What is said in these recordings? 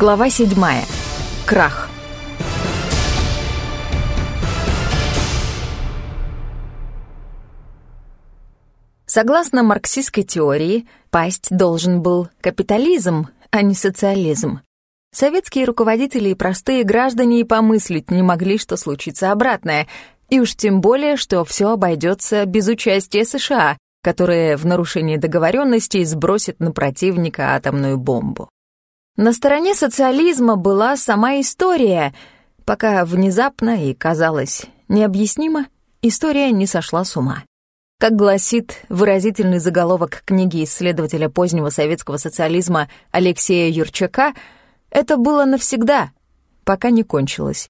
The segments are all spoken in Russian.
Глава 7. Крах. Согласно марксистской теории, пасть должен был капитализм, а не социализм. Советские руководители и простые граждане и помыслить не могли, что случится обратное, и уж тем более, что все обойдется без участия США, которые в нарушении договоренностей сбросят на противника атомную бомбу. На стороне социализма была сама история, пока внезапно и, казалось, необъяснимо, история не сошла с ума. Как гласит выразительный заголовок книги исследователя позднего советского социализма Алексея Юрчака, это было навсегда, пока не кончилось.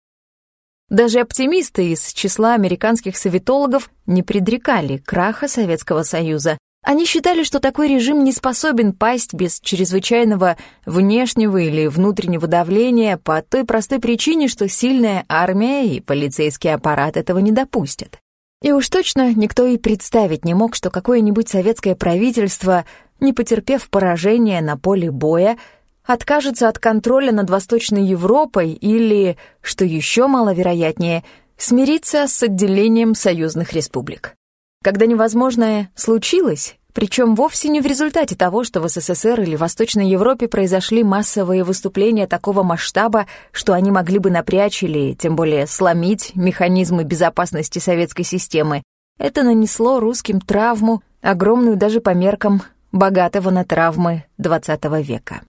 Даже оптимисты из числа американских советологов не предрекали краха Советского Союза, они считали, что такой режим не способен пасть без чрезвычайного внешнего или внутреннего давления по той простой причине, что сильная армия и полицейский аппарат этого не допустят. И уж точно никто и представить не мог, что какое-нибудь советское правительство, не потерпев поражения на поле боя, откажется от контроля над Восточной Европой или, что еще маловероятнее, смирится с отделением союзных республик. Когда невозможное случилось, причем вовсе не в результате того, что в СССР или Восточной Европе произошли массовые выступления такого масштаба, что они могли бы напрячь или, тем более, сломить механизмы безопасности советской системы. Это нанесло русским травму, огромную даже по меркам богатого на травмы XX века.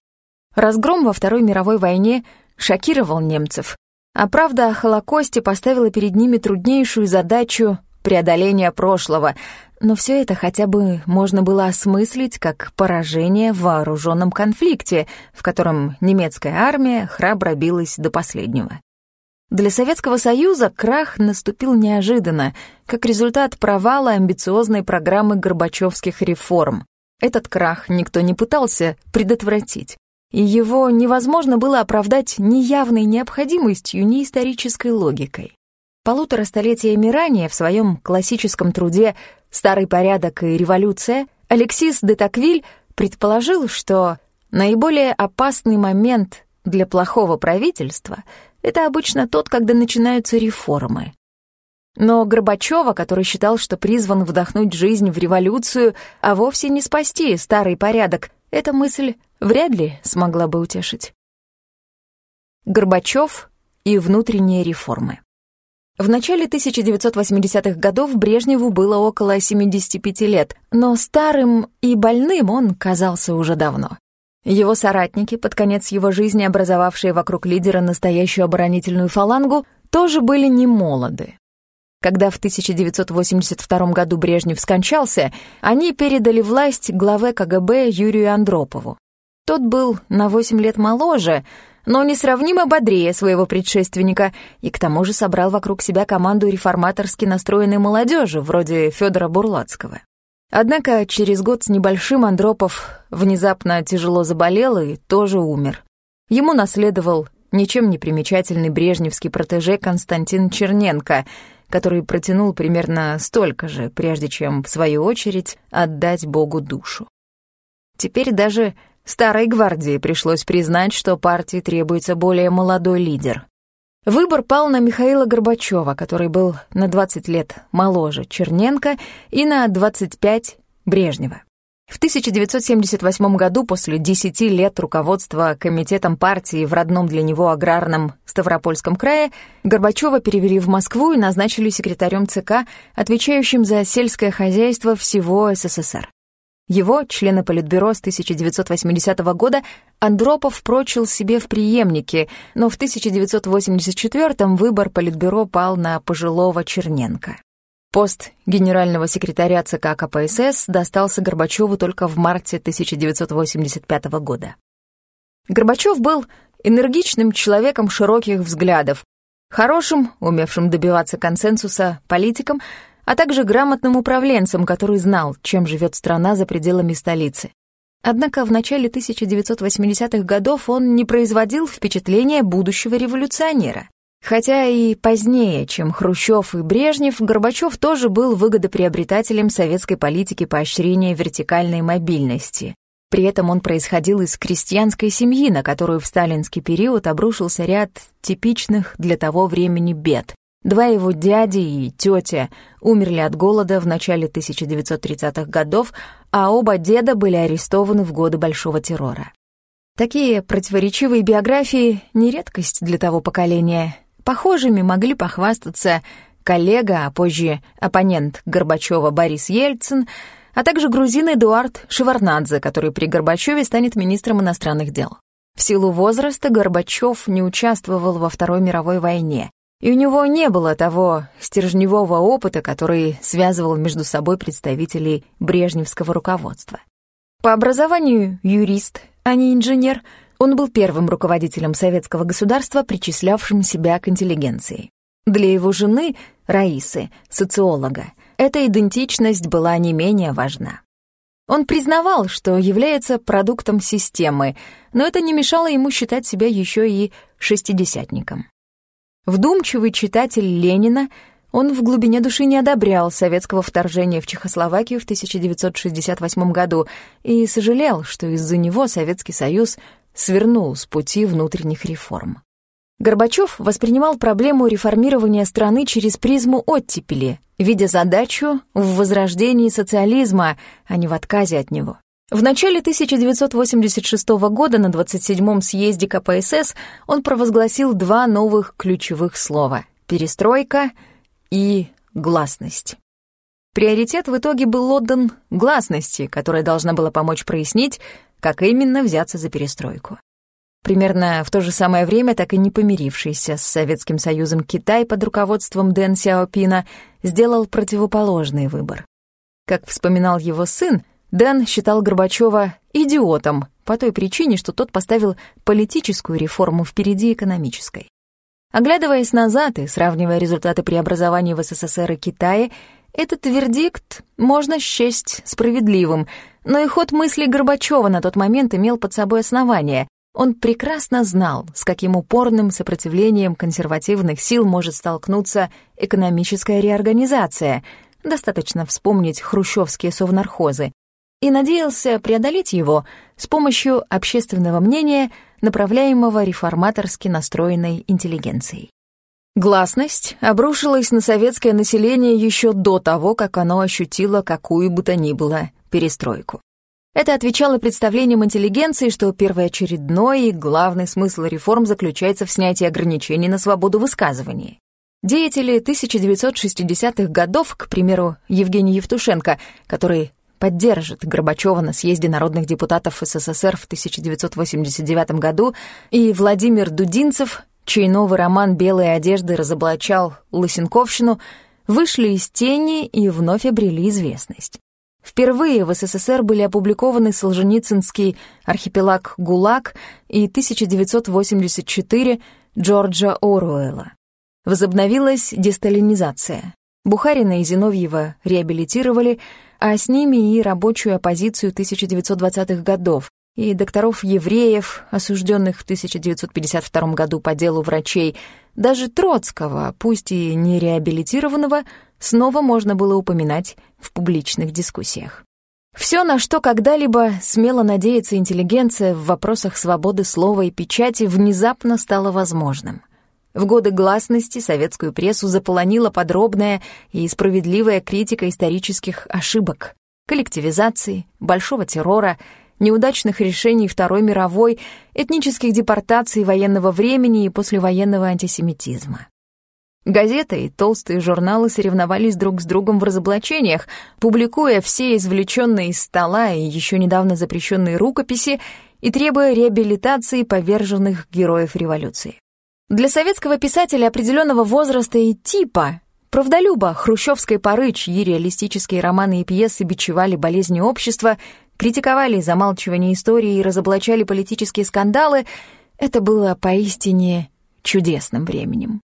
Разгром во Второй мировой войне шокировал немцев, а правда о Холокосте поставила перед ними труднейшую задачу преодоления прошлого, но все это хотя бы можно было осмыслить как поражение в вооруженном конфликте, в котором немецкая армия храбро билась до последнего. Для Советского Союза крах наступил неожиданно, как результат провала амбициозной программы горбачевских реформ. Этот крах никто не пытался предотвратить, и его невозможно было оправдать ни явной необходимостью, ни исторической логикой. Полутора столетиями ранее в своем классическом труде «Старый порядок и революция» Алексис де Таквиль предположил, что наиболее опасный момент для плохого правительства — это обычно тот, когда начинаются реформы. Но Горбачева, который считал, что призван вдохнуть жизнь в революцию, а вовсе не спасти старый порядок, эта мысль вряд ли смогла бы утешить. Горбачев и внутренние реформы. В начале 1980-х годов Брежневу было около 75 лет, но старым и больным он казался уже давно. Его соратники, под конец его жизни образовавшие вокруг лидера настоящую оборонительную фалангу, тоже были не молоды. Когда в 1982 году Брежнев скончался, они передали власть главе КГБ Юрию Андропову. Тот был на 8 лет моложе, но несравнимо бодрее своего предшественника и к тому же собрал вокруг себя команду реформаторски настроенной молодежи, вроде Федора Бурлацкого. Однако через год с небольшим Андропов внезапно тяжело заболел и тоже умер. Ему наследовал ничем не примечательный брежневский протеже Константин Черненко, который протянул примерно столько же, прежде чем, в свою очередь, отдать Богу душу. Теперь даже Старой гвардии пришлось признать, что партии требуется более молодой лидер. Выбор пал на Михаила Горбачева, который был на 20 лет моложе Черненко и на 25 Брежнева. В 1978 году, после 10 лет руководства комитетом партии в родном для него аграрном Ставропольском крае, Горбачева перевели в Москву и назначили секретарем ЦК, отвечающим за сельское хозяйство всего СССР. Его, члена Политбюро с 1980 года, Андропов прочил себе в преемнике, но в 1984-м выбор Политбюро пал на пожилого Черненко. Пост генерального секретаря ЦК КПСС достался Горбачеву только в марте 1985 года. Горбачев был энергичным человеком широких взглядов, хорошим, умевшим добиваться консенсуса политиком, а также грамотным управленцем, который знал, чем живет страна за пределами столицы. Однако в начале 1980-х годов он не производил впечатления будущего революционера. Хотя и позднее, чем Хрущев и Брежнев, Горбачев тоже был выгодоприобретателем советской политики поощрения вертикальной мобильности. При этом он происходил из крестьянской семьи, на которую в сталинский период обрушился ряд типичных для того времени бед. Два его дяди и тетя умерли от голода в начале 1930-х годов, а оба деда были арестованы в годы Большого террора. Такие противоречивые биографии — не редкость для того поколения. Похожими могли похвастаться коллега, а позже оппонент Горбачева Борис Ельцин, а также грузин Эдуард Шеварнадзе, который при Горбачеве станет министром иностранных дел. В силу возраста Горбачев не участвовал во Второй мировой войне, и у него не было того стержневого опыта, который связывал между собой представителей брежневского руководства. По образованию юрист, а не инженер, он был первым руководителем советского государства, причислявшим себя к интеллигенции. Для его жены, Раисы, социолога, эта идентичность была не менее важна. Он признавал, что является продуктом системы, но это не мешало ему считать себя еще и шестидесятником. Вдумчивый читатель Ленина, он в глубине души не одобрял советского вторжения в Чехословакию в 1968 году и сожалел, что из-за него Советский Союз свернул с пути внутренних реформ. Горбачев воспринимал проблему реформирования страны через призму оттепели, видя задачу в возрождении социализма, а не в отказе от него. В начале 1986 года на 27-м съезде КПСС он провозгласил два новых ключевых слова — «перестройка» и «гласность». Приоритет в итоге был отдан гласности, которая должна была помочь прояснить, как именно взяться за перестройку. Примерно в то же самое время так и не помирившийся с Советским Союзом Китай под руководством Дэн Сяопина сделал противоположный выбор. Как вспоминал его сын, Дэн считал Горбачева идиотом по той причине, что тот поставил политическую реформу впереди экономической. Оглядываясь назад и сравнивая результаты преобразований в СССР и Китае, этот вердикт можно счесть справедливым, но и ход мыслей Горбачева на тот момент имел под собой основание. Он прекрасно знал, с каким упорным сопротивлением консервативных сил может столкнуться экономическая реорганизация. Достаточно вспомнить хрущевские совнархозы и надеялся преодолеть его с помощью общественного мнения, направляемого реформаторски настроенной интеллигенцией. Гласность обрушилась на советское население еще до того, как оно ощутило какую бы то ни было перестройку. Это отвечало представлениям интеллигенции, что первоочередной и главный смысл реформ заключается в снятии ограничений на свободу высказывания. Деятели 1960-х годов, к примеру, Евгений Евтушенко, который поддержит Горбачева на съезде народных депутатов СССР в 1989 году, и Владимир Дудинцев, чей новый роман «Белые одежды» разоблачал Лысенковщину, вышли из тени и вновь обрели известность. Впервые в СССР были опубликованы Солженицынский «Архипелаг ГУЛАГ» и 1984 Джорджа Оруэлла. Возобновилась десталинизация. Бухарина и Зиновьева реабилитировали, а с ними и рабочую оппозицию 1920-х годов, и докторов-евреев, осужденных в 1952 году по делу врачей, даже Троцкого, пусть и не реабилитированного, снова можно было упоминать в публичных дискуссиях. Все, на что когда-либо смело надеяться интеллигенция в вопросах свободы слова и печати, внезапно стало возможным. В годы гласности советскую прессу заполонила подробная и справедливая критика исторических ошибок, коллективизации, большого террора, неудачных решений Второй мировой, этнических депортаций военного времени и послевоенного антисемитизма. Газеты и толстые журналы соревновались друг с другом в разоблачениях, публикуя все извлеченные из стола и еще недавно запрещенные рукописи и требуя реабилитации поверженных героев революции. Для советского писателя определенного возраста и типа, правдолюба хрущевской поры, чьи реалистические романы и пьесы бичевали болезни общества, критиковали замалчивание истории и разоблачали политические скандалы, это было поистине чудесным временем.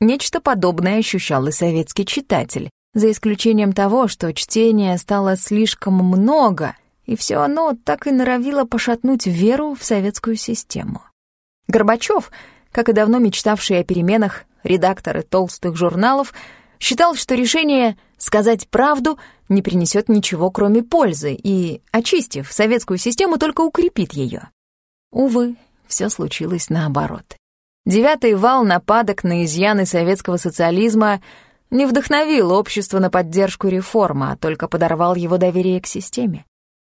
Нечто подобное ощущал и советский читатель, за исключением того, что чтения стало слишком много, и все оно так и норовило пошатнуть веру в советскую систему. Горбачев — как и давно мечтавший о переменах редакторы толстых журналов, считал, что решение Сказать правду не принесет ничего, кроме пользы, и, очистив советскую систему, только укрепит ее. Увы, все случилось наоборот. Девятый вал нападок на изъяны советского социализма не вдохновил общество на поддержку реформы, а только подорвал его доверие к системе.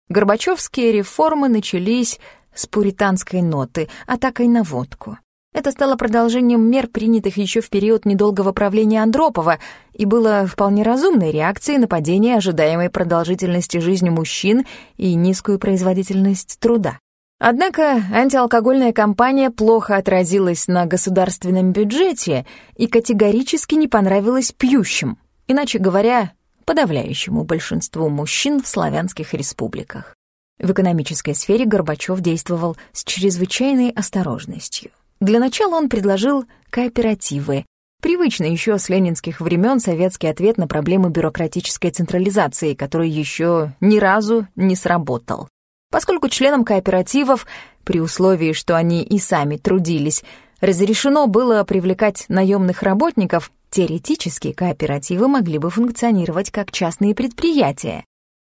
Горбачевские реформы начались с пуританской ноты, атакой на водку. Это стало продолжением мер, принятых еще в период недолгого правления Андропова, и было вполне разумной реакцией на падение ожидаемой продолжительности жизни мужчин и низкую производительность труда. Однако антиалкогольная кампания плохо отразилась на государственном бюджете и категорически не понравилась пьющим, иначе говоря, подавляющему большинству мужчин в славянских республиках. В экономической сфере Горбачев действовал с чрезвычайной осторожностью. Для начала он предложил кооперативы, привычный еще с ленинских времен советский ответ на проблемы бюрократической централизации, который еще ни разу не сработал. Поскольку членам кооперативов, при условии, что они и сами трудились, разрешено было привлекать наемных работников, теоретически кооперативы могли бы функционировать как частные предприятия.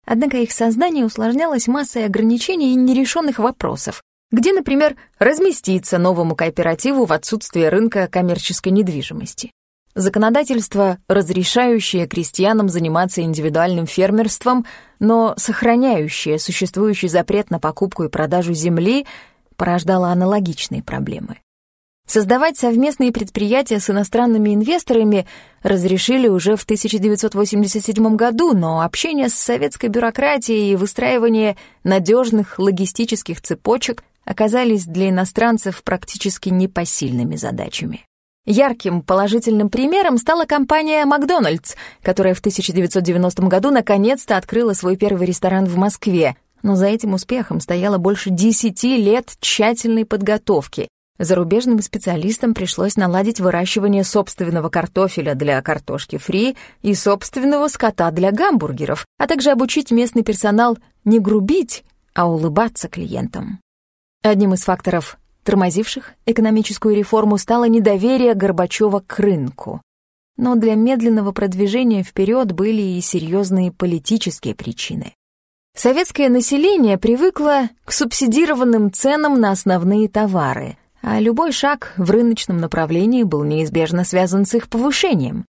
Однако их создание усложнялось массой ограничений и нерешенных вопросов. Где, например, разместиться новому кооперативу в отсутствие рынка коммерческой недвижимости? Законодательство, разрешающее крестьянам заниматься индивидуальным фермерством, но сохраняющее существующий запрет на покупку и продажу земли, порождало аналогичные проблемы. Создавать совместные предприятия с иностранными инвесторами разрешили уже в 1987 году, но общение с советской бюрократией и выстраивание надежных логистических цепочек оказались для иностранцев практически непосильными задачами. Ярким положительным примером стала компания «Макдональдс», которая в 1990 году наконец-то открыла свой первый ресторан в Москве. Но за этим успехом стояло больше 10 лет тщательной подготовки. Зарубежным специалистам пришлось наладить выращивание собственного картофеля для картошки фри и собственного скота для гамбургеров, а также обучить местный персонал не грубить, а улыбаться клиентам. Одним из факторов тормозивших экономическую реформу стало недоверие Горбачева к рынку. Но для медленного продвижения вперед были и серьезные политические причины. Советское население привыкло к субсидированным ценам на основные товары, а любой шаг в рыночном направлении был неизбежно связан с их повышением.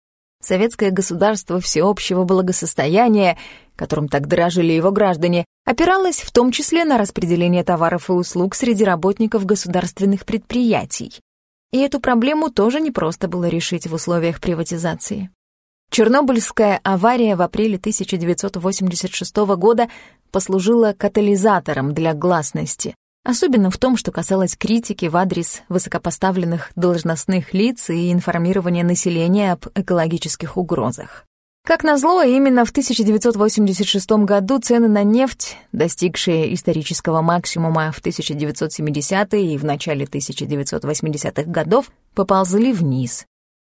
Советское государство всеобщего благосостояния которым так дорожили его граждане, опиралась в том числе на распределение товаров и услуг среди работников государственных предприятий. И эту проблему тоже непросто было решить в условиях приватизации. Чернобыльская авария в апреле 1986 года послужила катализатором для гласности, особенно в том, что касалось критики в адрес высокопоставленных должностных лиц и информирования населения об экологических угрозах. Как назло, именно в 1986 году цены на нефть, достигшие исторического максимума в 1970-е и в начале 1980-х годов, поползли вниз.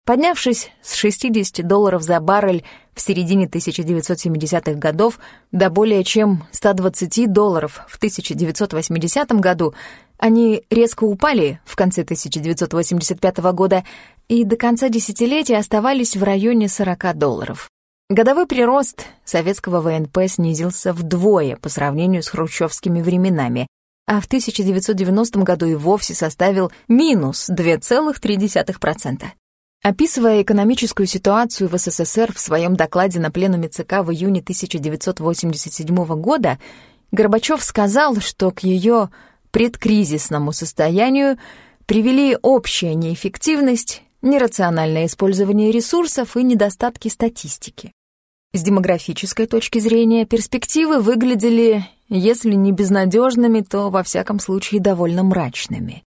Поднявшись с 60 долларов за баррель в середине 1970-х годов до более чем 120 долларов в 1980 году, они резко упали в конце 1985 года и до конца десятилетия оставались в районе 40 долларов. Годовой прирост советского ВНП снизился вдвое по сравнению с хрущевскими временами, а в 1990 году и вовсе составил минус 2,3%. Описывая экономическую ситуацию в СССР в своем докладе на пленуме ЦК в июне 1987 года, Горбачев сказал, что к ее предкризисному состоянию привели общая неэффективность, нерациональное использование ресурсов и недостатки статистики. С демографической точки зрения перспективы выглядели, если не безнадежными, то, во всяком случае, довольно мрачными.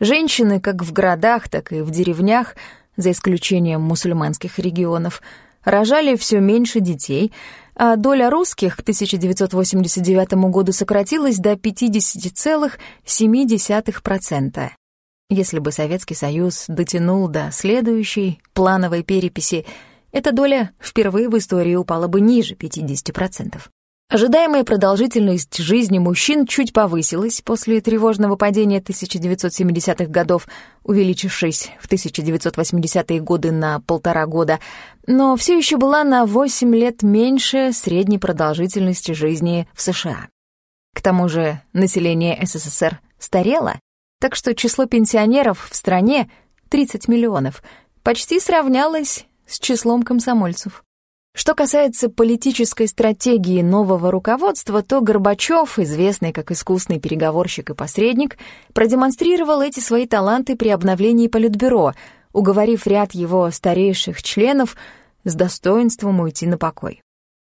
Женщины как в городах, так и в деревнях, за исключением мусульманских регионов, рожали все меньше детей, а доля русских к 1989 году сократилась до 50,7%. Если бы Советский Союз дотянул до следующей плановой переписи, эта доля впервые в истории упала бы ниже 50%. Ожидаемая продолжительность жизни мужчин чуть повысилась после тревожного падения 1970-х годов, увеличившись в 1980-е годы на полтора года, но все еще была на 8 лет меньше средней продолжительности жизни в США. К тому же население СССР старело, так что число пенсионеров в стране, 30 миллионов, почти сравнялось с числом комсомольцев. Что касается политической стратегии нового руководства, то Горбачев, известный как искусный переговорщик и посредник, продемонстрировал эти свои таланты при обновлении Политбюро, уговорив ряд его старейших членов с достоинством уйти на покой.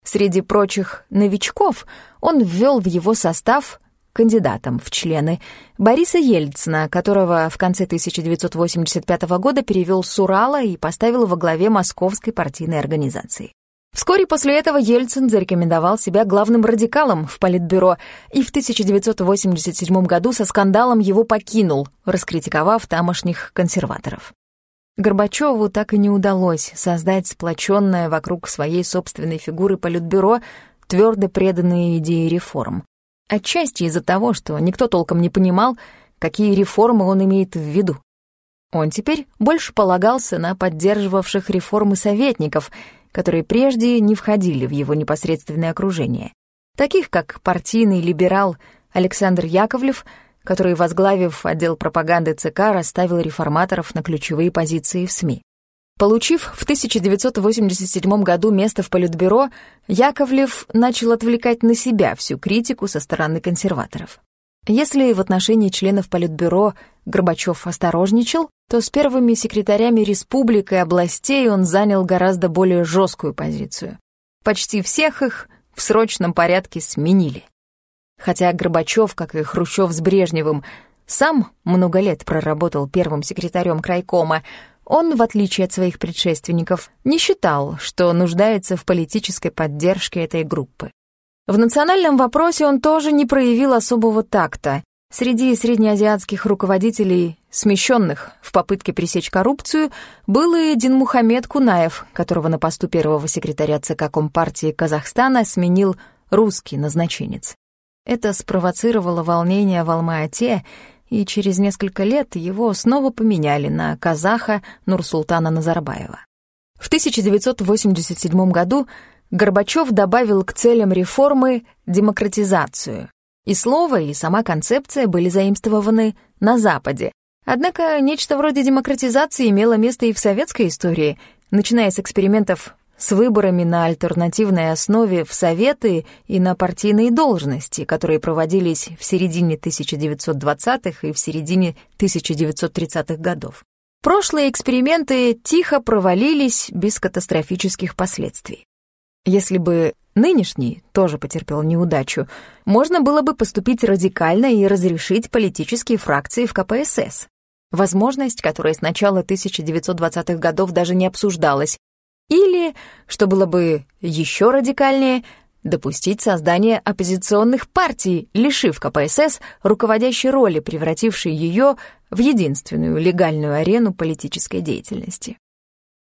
Среди прочих новичков он ввел в его состав кандидатом в члены Бориса Ельцина, которого в конце 1985 года перевел с Урала и поставил во главе Московской партийной организации. Вскоре после этого Ельцин зарекомендовал себя главным радикалом в Политбюро и в 1987 году со скандалом его покинул, раскритиковав тамошних консерваторов. Горбачеву так и не удалось создать сплоченное вокруг своей собственной фигуры Политбюро, твердо преданные идеи реформ. Отчасти из-за того, что никто толком не понимал, какие реформы он имеет в виду. Он теперь больше полагался на поддерживавших реформы советников — которые прежде не входили в его непосредственное окружение, таких как партийный либерал Александр Яковлев, который, возглавив отдел пропаганды ЦК, расставил реформаторов на ключевые позиции в СМИ. Получив в 1987 году место в Политбюро, Яковлев начал отвлекать на себя всю критику со стороны консерваторов. Если в отношении членов Политбюро Горбачев осторожничал, то с первыми секретарями республик и областей он занял гораздо более жесткую позицию. Почти всех их в срочном порядке сменили. Хотя Горбачев, как и Хрущев с Брежневым, сам много лет проработал первым секретарем крайкома, он, в отличие от своих предшественников, не считал, что нуждается в политической поддержке этой группы. В национальном вопросе он тоже не проявил особого такта. Среди среднеазиатских руководителей, смещенных в попытке пресечь коррупцию, был и Динмухамед Кунаев, которого на посту первого секретаря ЦК Компартии Казахстана сменил русский назначенец. Это спровоцировало волнение в Алма-Ате, и через несколько лет его снова поменяли на казаха Нурсултана Назарбаева. В 1987 году Горбачев добавил к целям реформы демократизацию. И слово, и сама концепция были заимствованы на Западе. Однако нечто вроде демократизации имело место и в советской истории, начиная с экспериментов с выборами на альтернативной основе в Советы и на партийные должности, которые проводились в середине 1920-х и в середине 1930-х годов. Прошлые эксперименты тихо провалились без катастрофических последствий. Если бы нынешний тоже потерпел неудачу, можно было бы поступить радикально и разрешить политические фракции в КПСС. Возможность, которая с начала 1920-х годов даже не обсуждалась. Или, что было бы еще радикальнее, допустить создание оппозиционных партий, лишив КПСС руководящей роли, превратившей ее в единственную легальную арену политической деятельности.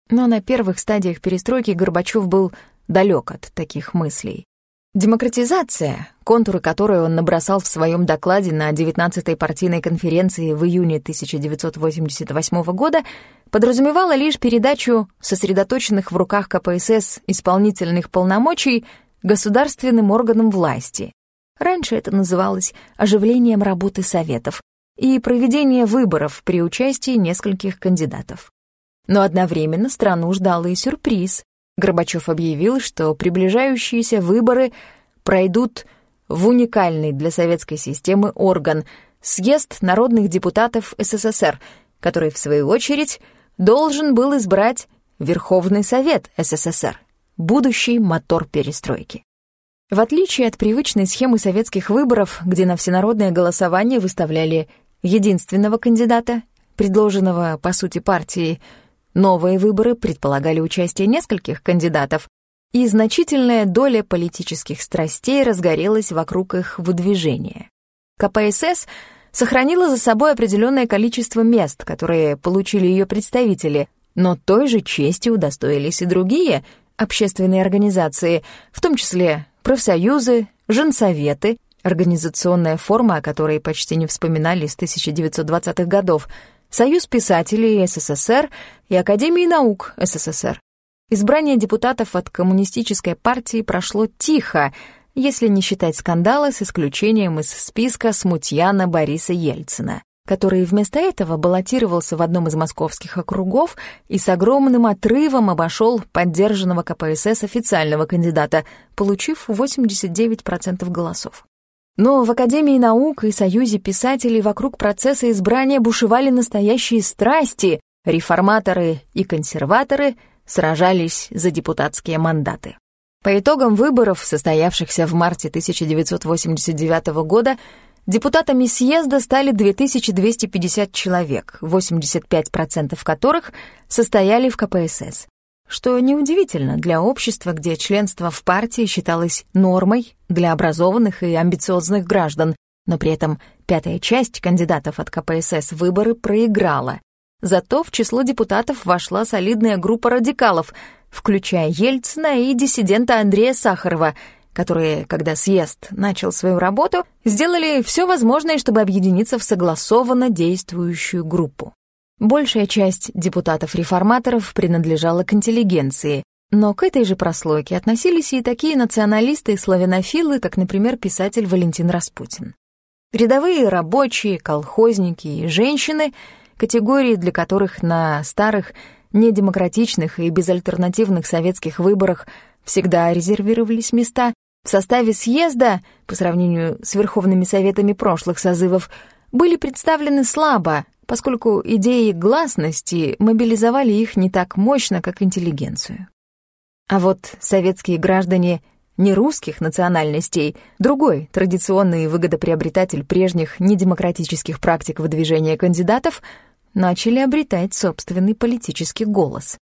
Но на первых стадиях перестройки Горбачев был далек от таких мыслей. Демократизация, контуры которой он набросал в своем докладе на 19-й партийной конференции в июне 1988 года, подразумевала лишь передачу сосредоточенных в руках КПСС исполнительных полномочий государственным органам власти. Раньше это называлось оживлением работы советов и проведение выборов при участии нескольких кандидатов. Но одновременно страну ждал и сюрприз. Горбачев объявил, что приближающиеся выборы пройдут в уникальный для советской системы орган — Съезд народных депутатов СССР, который, в свою очередь, должен был избрать Верховный Совет СССР, будущий мотор перестройки. В отличие от привычной схемы советских выборов, где на всенародное голосование выставляли единственного кандидата, предложенного, по сути, партией, Новые выборы предполагали участие нескольких кандидатов, и значительная доля политических страстей разгорелась вокруг их выдвижения. КПСС сохранила за собой определенное количество мест, которые получили ее представители, но той же чести удостоились и другие, общественные организации, в том числе профсоюзы, женсоветы, организационная форма, о которой почти не вспоминали с 1920-х годов, Союз писателей СССР и Академии наук СССР. Избрание депутатов от Коммунистической партии прошло тихо, если не считать скандала с исключением из списка смутьяна Бориса Ельцина, который вместо этого баллотировался в одном из московских округов и с огромным отрывом обошел поддержанного КПСС официального кандидата, получив 89% голосов. Но в Академии наук и Союзе писателей вокруг процесса избрания бушевали настоящие страсти, реформаторы и консерваторы сражались за депутатские мандаты. По итогам выборов, состоявшихся в марте 1989 года, депутатами съезда стали 2250 человек, 85% которых состояли в КПСС что неудивительно для общества, где членство в партии считалось нормой для образованных и амбициозных граждан, но при этом пятая часть кандидатов от КПСС выборы проиграла. Зато в число депутатов вошла солидная группа радикалов, включая Ельцина и диссидента Андрея Сахарова, которые, когда съезд начал свою работу, сделали все возможное, чтобы объединиться в согласованно действующую группу. Большая часть депутатов-реформаторов принадлежала к интеллигенции, но к этой же прослойке относились и такие националисты и славянофилы, как, например, писатель Валентин Распутин. Рядовые рабочие, колхозники и женщины — категории, для которых на старых, недемократичных и безальтернативных советских выборах всегда резервировались места, в составе съезда, по сравнению с Верховными Советами прошлых созывов, были представлены слабо, поскольку идеи гласности мобилизовали их не так мощно, как интеллигенцию. А вот советские граждане не русских национальностей, другой традиционный выгодоприобретатель прежних недемократических практик выдвижения кандидатов, начали обретать собственный политический голос.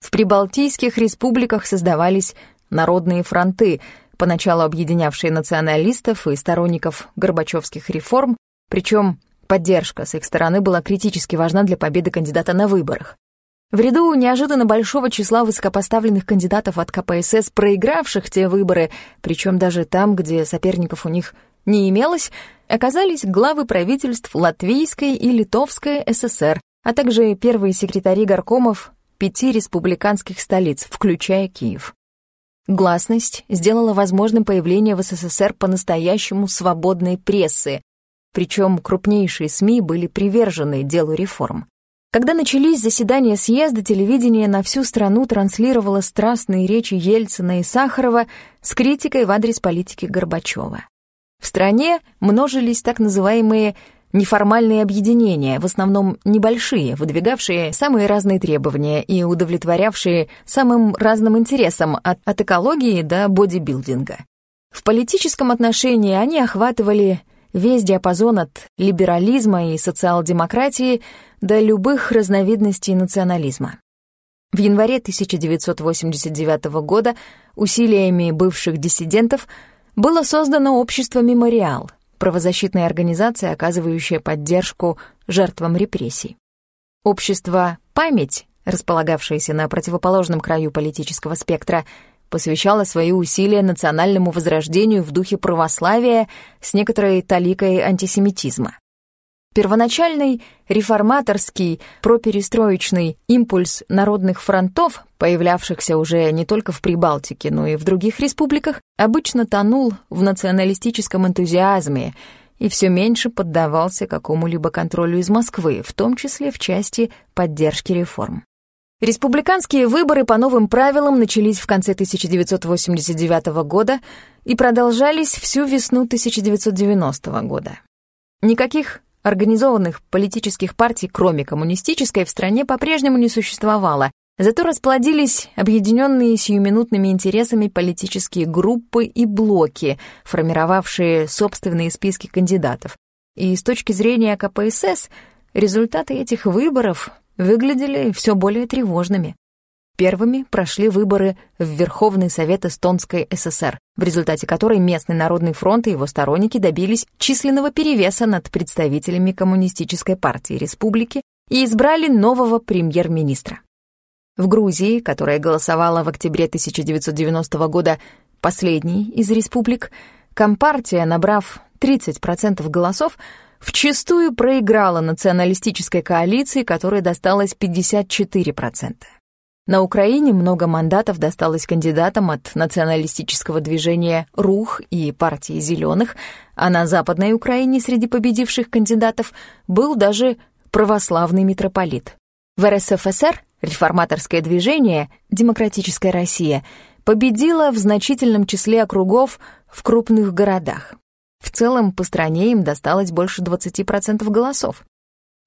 В прибалтийских республиках создавались народные фронты, поначалу объединявшие националистов и сторонников горбачевских реформ, причем Поддержка с их стороны была критически важна для победы кандидата на выборах. В ряду неожиданно большого числа высокопоставленных кандидатов от КПСС, проигравших те выборы, причем даже там, где соперников у них не имелось, оказались главы правительств Латвийской и Литовской ССР, а также первые секретари горкомов пяти республиканских столиц, включая Киев. Гласность сделала возможным появление в СССР по-настоящему свободной прессы, причем крупнейшие СМИ были привержены делу реформ. Когда начались заседания съезда, телевидение на всю страну транслировало страстные речи Ельцина и Сахарова с критикой в адрес политики Горбачева. В стране множились так называемые неформальные объединения, в основном небольшие, выдвигавшие самые разные требования и удовлетворявшие самым разным интересам от, от экологии до бодибилдинга. В политическом отношении они охватывали весь диапазон от либерализма и социал-демократии до любых разновидностей национализма. В январе 1989 года усилиями бывших диссидентов было создано общество «Мемориал», правозащитная организация, оказывающая поддержку жертвам репрессий. Общество «Память», располагавшееся на противоположном краю политического спектра, посвящала свои усилия национальному возрождению в духе православия с некоторой таликой антисемитизма. Первоначальный реформаторский, проперестроечный импульс народных фронтов, появлявшихся уже не только в Прибалтике, но и в других республиках, обычно тонул в националистическом энтузиазме и все меньше поддавался какому-либо контролю из Москвы, в том числе в части поддержки реформ. Республиканские выборы по новым правилам начались в конце 1989 года и продолжались всю весну 1990 года. Никаких организованных политических партий, кроме коммунистической, в стране по-прежнему не существовало, зато расплодились объединенные сиюминутными интересами политические группы и блоки, формировавшие собственные списки кандидатов. И с точки зрения КПСС результаты этих выборов выглядели все более тревожными. Первыми прошли выборы в Верховный Совет Эстонской ССР, в результате которой местный Народный фронт и его сторонники добились численного перевеса над представителями Коммунистической партии республики и избрали нового премьер-министра. В Грузии, которая голосовала в октябре 1990 года последней из республик, Компартия, набрав 30% голосов, вчистую проиграла националистической коалиции, которой досталось 54%. На Украине много мандатов досталось кандидатам от националистического движения «Рух» и партии «Зеленых», а на Западной Украине среди победивших кандидатов был даже православный митрополит. В РСФСР реформаторское движение «Демократическая Россия» победило в значительном числе округов в крупных городах. В целом по стране им досталось больше 20% голосов.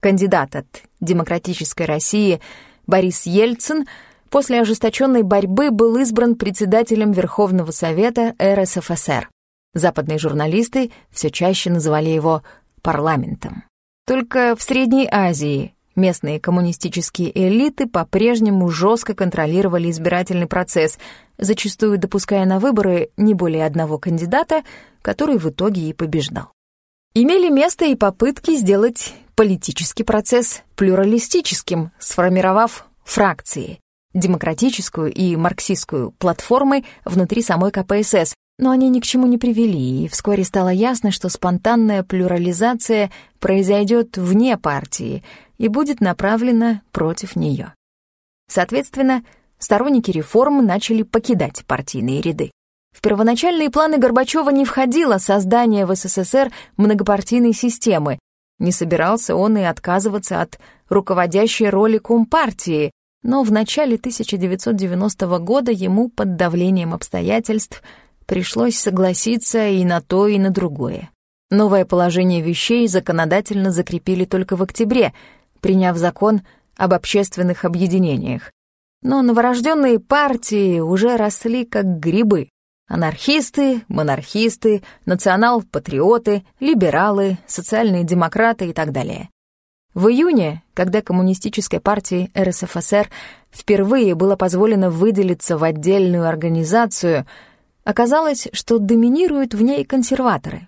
Кандидат от «Демократической России» Борис Ельцин после ожесточенной борьбы был избран председателем Верховного Совета РСФСР. Западные журналисты все чаще называли его «парламентом». Только в Средней Азии местные коммунистические элиты по-прежнему жестко контролировали избирательный процесс, зачастую допуская на выборы не более одного кандидата, который в итоге и побеждал. Имели место и попытки сделать политический процесс плюралистическим, сформировав фракции, демократическую и марксистскую платформы внутри самой КПСС, но они ни к чему не привели, и вскоре стало ясно, что спонтанная плюрализация произойдет вне партии и будет направлена против нее. Соответственно, сторонники реформ начали покидать партийные ряды. В первоначальные планы Горбачева не входило создание в СССР многопартийной системы, не собирался он и отказываться от руководящей роли Компартии, но в начале 1990 года ему под давлением обстоятельств пришлось согласиться и на то, и на другое. Новое положение вещей законодательно закрепили только в октябре, приняв закон об общественных объединениях. Но новорожденные партии уже росли как грибы. Анархисты, монархисты, национал-патриоты, либералы, социальные демократы и так далее. В июне, когда Коммунистической партии РСФСР впервые было позволено выделиться в отдельную организацию, оказалось, что доминируют в ней консерваторы.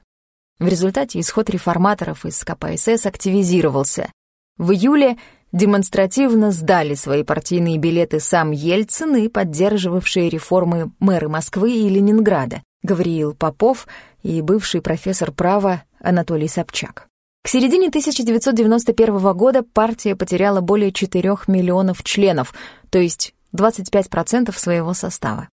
В результате исход реформаторов из КПСС активизировался. В июле демонстративно сдали свои партийные билеты сам Ельцин и поддерживавшие реформы мэры Москвы и Ленинграда Гавриил Попов и бывший профессор права Анатолий Собчак. К середине 1991 года партия потеряла более 4 миллионов членов, то есть 25% своего состава.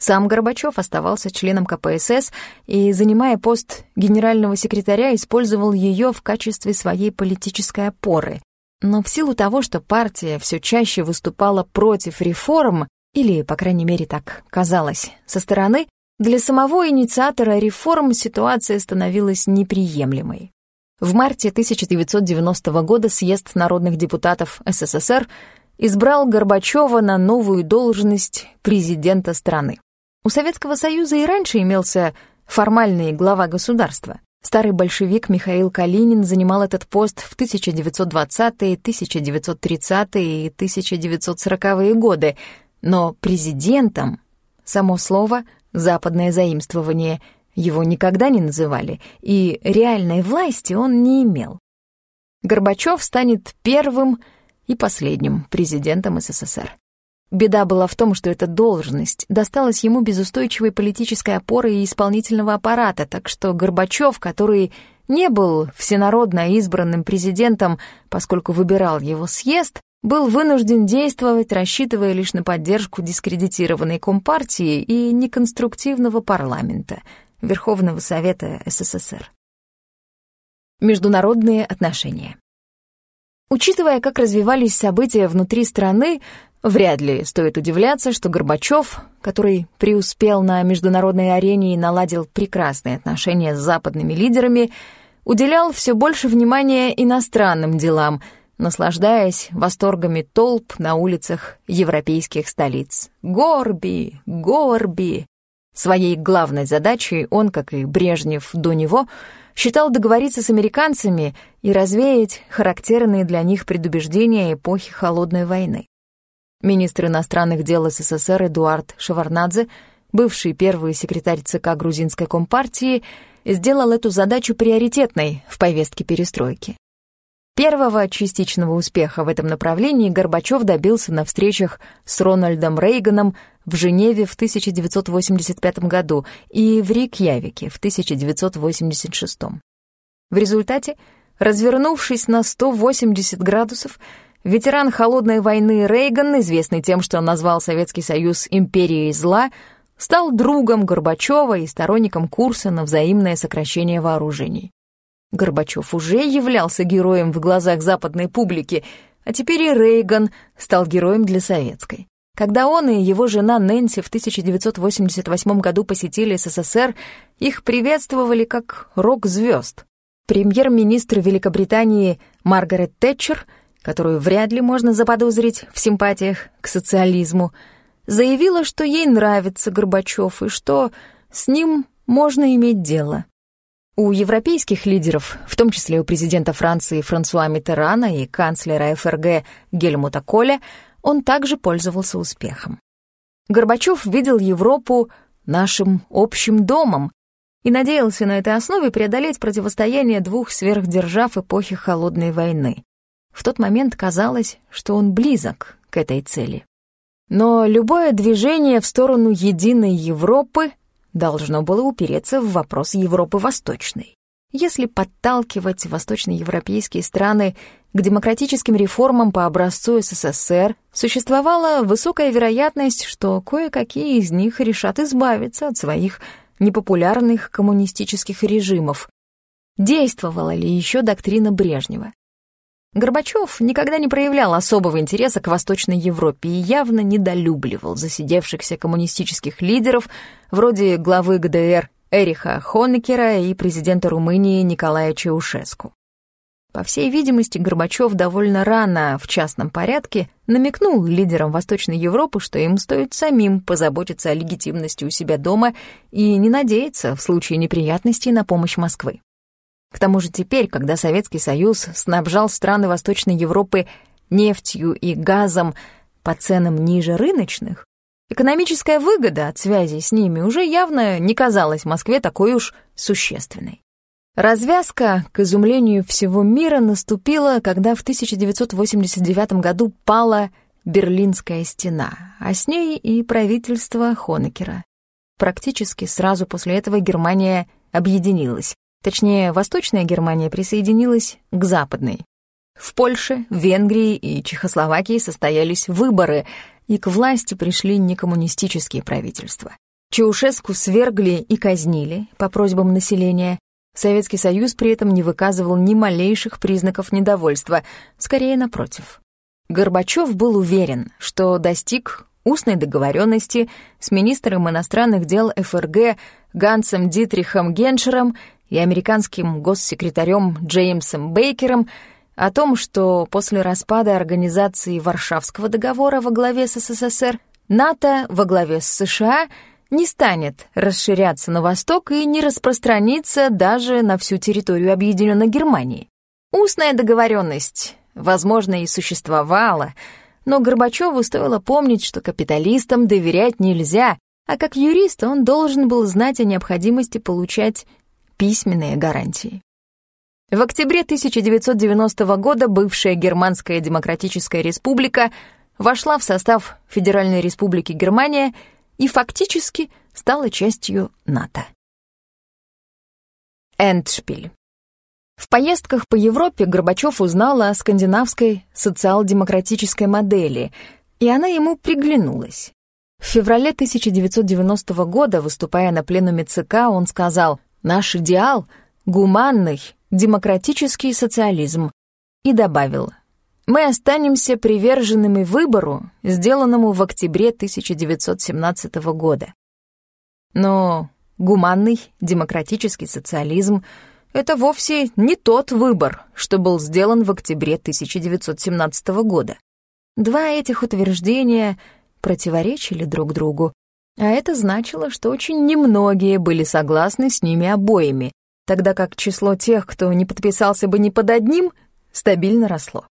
Сам Горбачев оставался членом КПСС и, занимая пост генерального секретаря, использовал ее в качестве своей политической опоры. Но в силу того, что партия все чаще выступала против реформ, или, по крайней мере, так казалось со стороны, для самого инициатора реформ ситуация становилась неприемлемой. В марте 1990 года съезд народных депутатов СССР избрал Горбачева на новую должность президента страны. У Советского Союза и раньше имелся формальный глава государства. Старый большевик Михаил Калинин занимал этот пост в 1920-е, 1930-е и 1940-е годы, но президентом, само слово, западное заимствование – его никогда не называли, и реальной власти он не имел. Горбачев станет первым и последним президентом СССР. Беда была в том, что эта должность досталась ему без устойчивой политической опоры и исполнительного аппарата, так что Горбачев, который не был всенародно избранным президентом, поскольку выбирал его съезд, был вынужден действовать, рассчитывая лишь на поддержку дискредитированной Компартии и неконструктивного парламента, Верховного Совета СССР. Международные отношения. Учитывая, как развивались события внутри страны, вряд ли стоит удивляться, что Горбачев, который преуспел на международной арене и наладил прекрасные отношения с западными лидерами, уделял все больше внимания иностранным делам, наслаждаясь восторгами толп на улицах европейских столиц. «Горби! Горби!» Своей главной задачей он, как и Брежнев до него, считал договориться с американцами и развеять характерные для них предубеждения эпохи Холодной войны. Министр иностранных дел СССР Эдуард Шеварнадзе, бывший первый секретарь ЦК Грузинской Компартии, сделал эту задачу приоритетной в повестке перестройки. Первого частичного успеха в этом направлении Горбачев добился на встречах с Рональдом Рейганом в Женеве в 1985 году и в Рейкьявике в 1986. В результате, развернувшись на 180 градусов, ветеран холодной войны Рейган, известный тем, что назвал Советский Союз империей зла, стал другом Горбачева и сторонником курса на взаимное сокращение вооружений. Горбачев уже являлся героем в глазах западной публики, а теперь и Рейган стал героем для советской. Когда он и его жена Нэнси в 1988 году посетили СССР, их приветствовали как рок-звезд. Премьер-министр Великобритании Маргарет Тэтчер, которую вряд ли можно заподозрить в симпатиях к социализму, заявила, что ей нравится Горбачев и что с ним можно иметь дело. У европейских лидеров, в том числе у президента Франции Франсуа Миттерана и канцлера ФРГ Гельмута Коля, он также пользовался успехом. Горбачев видел Европу нашим общим домом и надеялся на этой основе преодолеть противостояние двух сверхдержав эпохи Холодной войны. В тот момент казалось, что он близок к этой цели. Но любое движение в сторону единой Европы должно было упереться в вопрос Европы Восточной. Если подталкивать восточноевропейские страны к демократическим реформам по образцу СССР, существовала высокая вероятность, что кое-какие из них решат избавиться от своих непопулярных коммунистических режимов. Действовала ли еще доктрина Брежнева? Горбачев никогда не проявлял особого интереса к Восточной Европе и явно недолюбливал засидевшихся коммунистических лидеров вроде главы ГДР Эриха Хонекера и президента Румынии Николая Чаушеску. По всей видимости, Горбачев довольно рано, в частном порядке, намекнул лидерам Восточной Европы, что им стоит самим позаботиться о легитимности у себя дома и не надеяться в случае неприятностей на помощь Москвы. К тому же теперь, когда Советский Союз снабжал страны Восточной Европы нефтью и газом по ценам ниже рыночных, экономическая выгода от связи с ними уже явно не казалась Москве такой уж существенной. Развязка, к изумлению всего мира, наступила, когда в 1989 году пала Берлинская стена, а с ней и правительство Хонекера. Практически сразу после этого Германия объединилась. Точнее, Восточная Германия присоединилась к Западной. В Польше, Венгрии и Чехословакии состоялись выборы, и к власти пришли некоммунистические правительства. Чаушеску свергли и казнили по просьбам населения. Советский Союз при этом не выказывал ни малейших признаков недовольства, скорее напротив. Горбачев был уверен, что достиг устной договоренности с министром иностранных дел ФРГ Гансом Дитрихом Геншером и американским госсекретарем Джеймсом Бейкером о том, что после распада организации Варшавского договора во главе с СССР НАТО во главе с США не станет расширяться на восток и не распространиться даже на всю территорию Объединенной Германии. Устная договоренность, возможно, и существовала, но Горбачеву стоило помнить, что капиталистам доверять нельзя, а как юрист он должен был знать о необходимости получать письменные гарантии. В октябре 1990 года бывшая Германская Демократическая Республика вошла в состав Федеральной Республики Германия и фактически стала частью НАТО. Эндшпиль. В поездках по Европе Горбачев узнал о скандинавской социал-демократической модели, и она ему приглянулась. В феврале 1990 года, выступая на пленуме ЦК, он сказал Наш идеал — гуманный, демократический социализм. И добавил, мы останемся приверженными выбору, сделанному в октябре 1917 года. Но гуманный, демократический социализм — это вовсе не тот выбор, что был сделан в октябре 1917 года. Два этих утверждения противоречили друг другу, а это значило, что очень немногие были согласны с ними обоими, тогда как число тех, кто не подписался бы ни под одним, стабильно росло.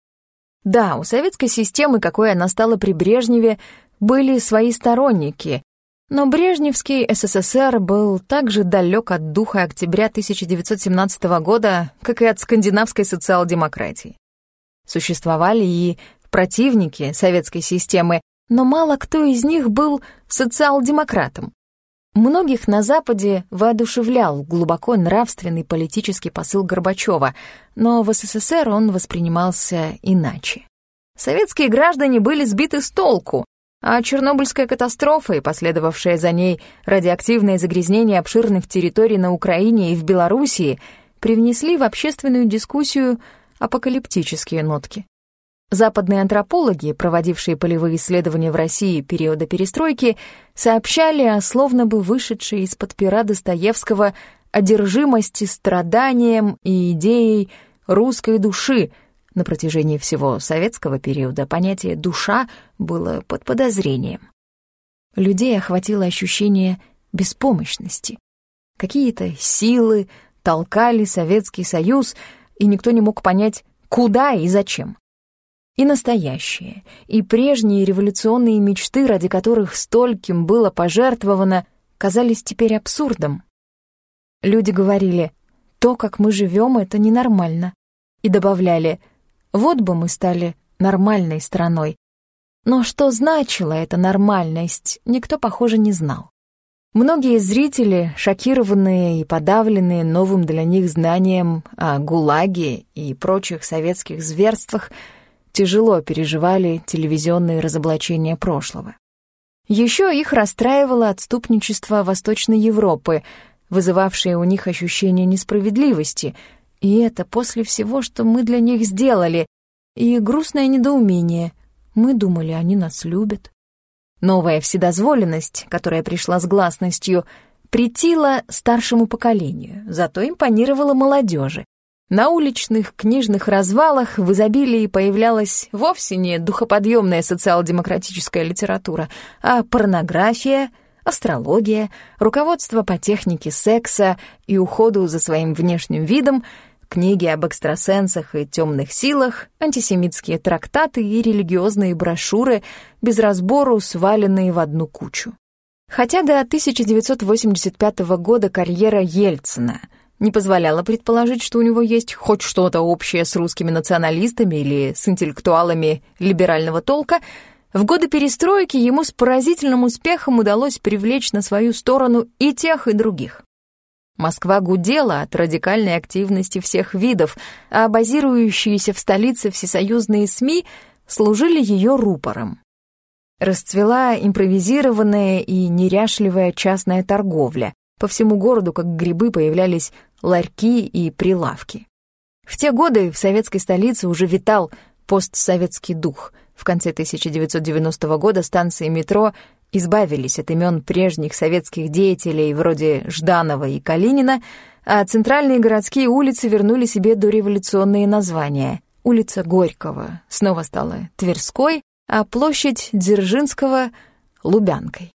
Да, у советской системы, какой она стала при Брежневе, были свои сторонники, но Брежневский СССР был так же далек от духа октября 1917 года, как и от скандинавской социал-демократии. Существовали и противники советской системы, но мало кто из них был социал-демократом. Многих на Западе воодушевлял глубоко нравственный политический посыл Горбачева, но в СССР он воспринимался иначе. Советские граждане были сбиты с толку, а Чернобыльская катастрофа и последовавшее за ней радиоактивное загрязнение обширных территорий на Украине и в Белоруссии привнесли в общественную дискуссию апокалиптические нотки. Западные антропологи, проводившие полевые исследования в России периода перестройки, сообщали о словно бы вышедшей из-под пера Достоевского одержимости страданием и идеей русской души. На протяжении всего советского периода понятие «душа» было под подозрением. Людей охватило ощущение беспомощности. Какие-то силы толкали Советский Союз, и никто не мог понять, куда и зачем. И настоящие, и прежние революционные мечты, ради которых стольким было пожертвовано, казались теперь абсурдом. Люди говорили, то, как мы живем, это ненормально. И добавляли, вот бы мы стали нормальной страной. Но что значила эта нормальность, никто, похоже, не знал. Многие зрители, шокированные и подавленные новым для них знанием о ГУЛАГе и прочих советских зверствах, тяжело переживали телевизионные разоблачения прошлого. Еще их расстраивало отступничество Восточной Европы, вызывавшее у них ощущение несправедливости, и это после всего, что мы для них сделали, и грустное недоумение. Мы думали, они нас любят. Новая вседозволенность, которая пришла с гласностью, претила старшему поколению, зато импонировала молодежи. На уличных книжных развалах в изобилии появлялась вовсе не духоподъемная социал-демократическая литература, а порнография, астрология, руководство по технике секса и уходу за своим внешним видом, книги об экстрасенсах и темных силах, антисемитские трактаты и религиозные брошюры, без разбору сваленные в одну кучу. Хотя до 1985 года карьера Ельцина — не позволяло предположить, что у него есть хоть что-то общее с русскими националистами или с интеллектуалами либерального толка, в годы перестройки ему с поразительным успехом удалось привлечь на свою сторону и тех, и других. Москва гудела от радикальной активности всех видов, а базирующиеся в столице всесоюзные СМИ служили ее рупором. Расцвела импровизированная и неряшливая частная торговля, по всему городу, как грибы, появлялись ларьки и прилавки. В те годы в советской столице уже витал постсоветский дух. В конце 1990 года станции метро избавились от имен прежних советских деятелей вроде Жданова и Калинина, а центральные городские улицы вернули себе дореволюционные названия. Улица Горького снова стала Тверской, а площадь Дзержинского — Лубянкой.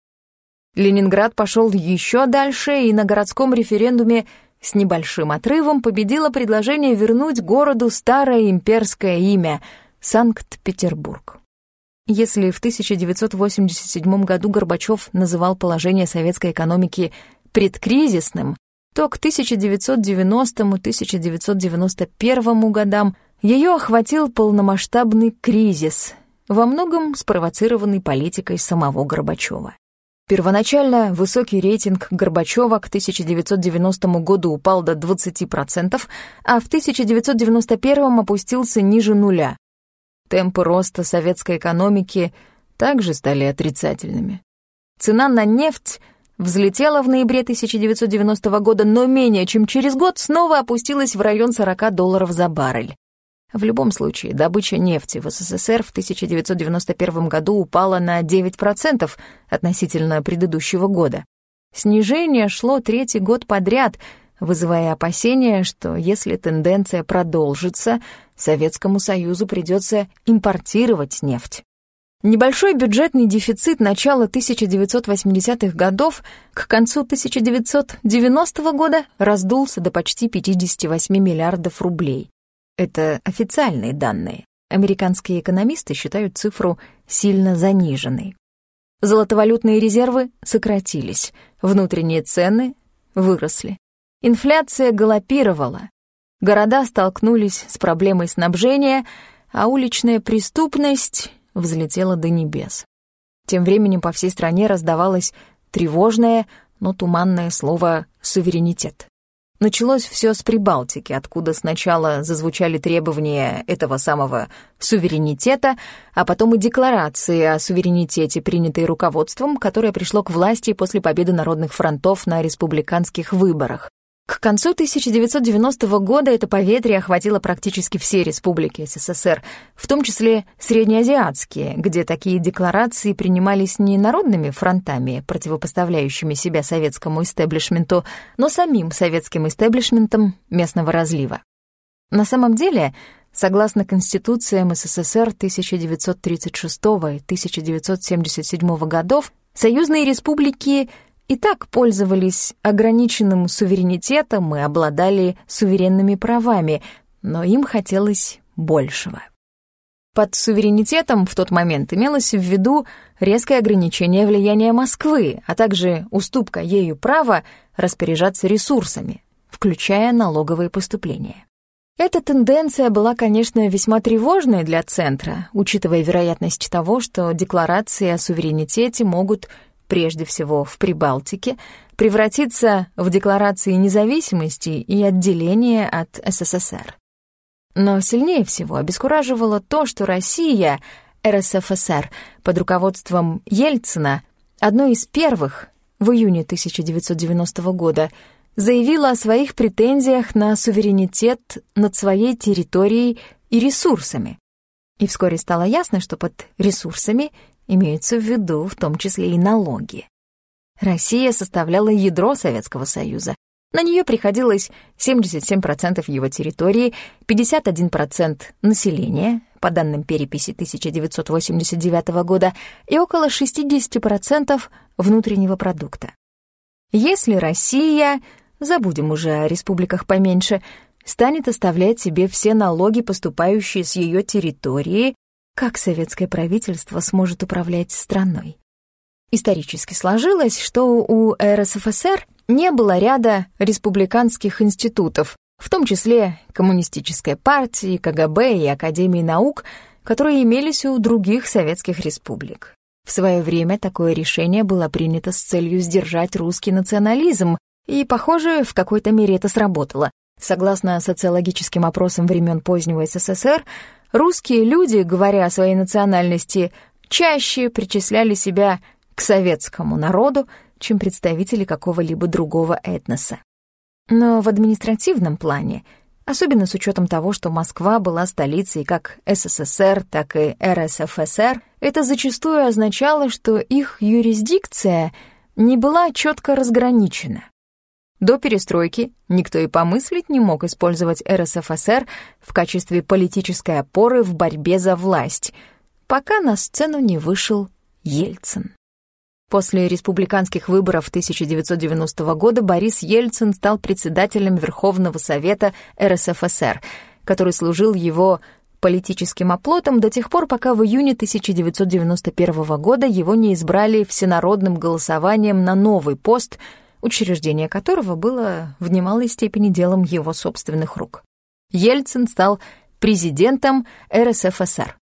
Ленинград пошел еще дальше, и на городском референдуме с небольшим отрывом победило предложение вернуть городу старое имперское имя — Санкт-Петербург. Если в 1987 году Горбачев называл положение советской экономики предкризисным, то к 1990-1991 годам ее охватил полномасштабный кризис, во многом спровоцированный политикой самого Горбачева. Первоначально высокий рейтинг Горбачева к 1990 году упал до 20%, а в 1991 опустился ниже нуля. Темпы роста советской экономики также стали отрицательными. Цена на нефть взлетела в ноябре 1990 года, но менее чем через год снова опустилась в район 40 долларов за баррель. В любом случае, добыча нефти в СССР в 1991 году упала на 9% относительно предыдущего года. Снижение шло третий год подряд, вызывая опасения, что если тенденция продолжится, Советскому Союзу придется импортировать нефть. Небольшой бюджетный дефицит начала 1980-х годов к концу 1990 года раздулся до почти 58 миллиардов рублей. Это официальные данные. Американские экономисты считают цифру сильно заниженной. Золотовалютные резервы сократились, внутренние цены выросли. Инфляция галопировала. Города столкнулись с проблемой снабжения, а уличная преступность взлетела до небес. Тем временем по всей стране раздавалось тревожное, но туманное слово «суверенитет». Началось все с Прибалтики, откуда сначала зазвучали требования этого самого суверенитета, а потом и декларации о суверенитете, принятые руководством, которое пришло к власти после победы народных фронтов на республиканских выборах. К концу 1990 года это поветрие охватило практически все республики СССР, в том числе среднеазиатские, где такие декларации принимались не народными фронтами, противопоставляющими себя советскому истеблишменту, но самим советским истеблишментом местного разлива. На самом деле, согласно Конституциям СССР 1936 и 1977 годов, союзные республики — и так пользовались ограниченным суверенитетом и обладали суверенными правами, но им хотелось большего. Под суверенитетом в тот момент имелось в виду резкое ограничение влияния Москвы, а также уступка ею права распоряжаться ресурсами, включая налоговые поступления. Эта тенденция была, конечно, весьма тревожной для Центра, учитывая вероятность того, что декларации о суверенитете могут прежде всего в Прибалтике, превратиться в декларации независимости и отделения от СССР. Но сильнее всего обескураживало то, что Россия, РСФСР, под руководством Ельцина, одной из первых в июне 1990 года, заявила о своих претензиях на суверенитет над своей территорией и ресурсами. И вскоре стало ясно, что под ресурсами имеются в виду в том числе и налоги. Россия составляла ядро Советского Союза. На нее приходилось 77% его территории, 51% населения, по данным переписи 1989 года, и около 60% внутреннего продукта. Если Россия, забудем уже о республиках поменьше, станет оставлять себе все налоги, поступающие с ее территории, как советское правительство сможет управлять страной. Исторически сложилось, что у РСФСР не было ряда республиканских институтов, в том числе Коммунистической партии, КГБ и Академии наук, которые имелись у других советских республик. В свое время такое решение было принято с целью сдержать русский национализм, и, похоже, в какой-то мере это сработало. Согласно социологическим опросам времен позднего СССР, Русские люди, говоря о своей национальности, чаще причисляли себя к советскому народу, чем представители какого-либо другого этноса. Но в административном плане, особенно с учетом того, что Москва была столицей как СССР, так и РСФСР, это зачастую означало, что их юрисдикция не была четко разграничена. До перестройки никто и помыслить не мог использовать РСФСР в качестве политической опоры в борьбе за власть, пока на сцену не вышел Ельцин. После республиканских выборов 1990 года Борис Ельцин стал председателем Верховного Совета РСФСР, который служил его политическим оплотом до тех пор, пока в июне 1991 года его не избрали всенародным голосованием на новый пост – учреждение которого было в немалой степени делом его собственных рук. Ельцин стал президентом РСФСР.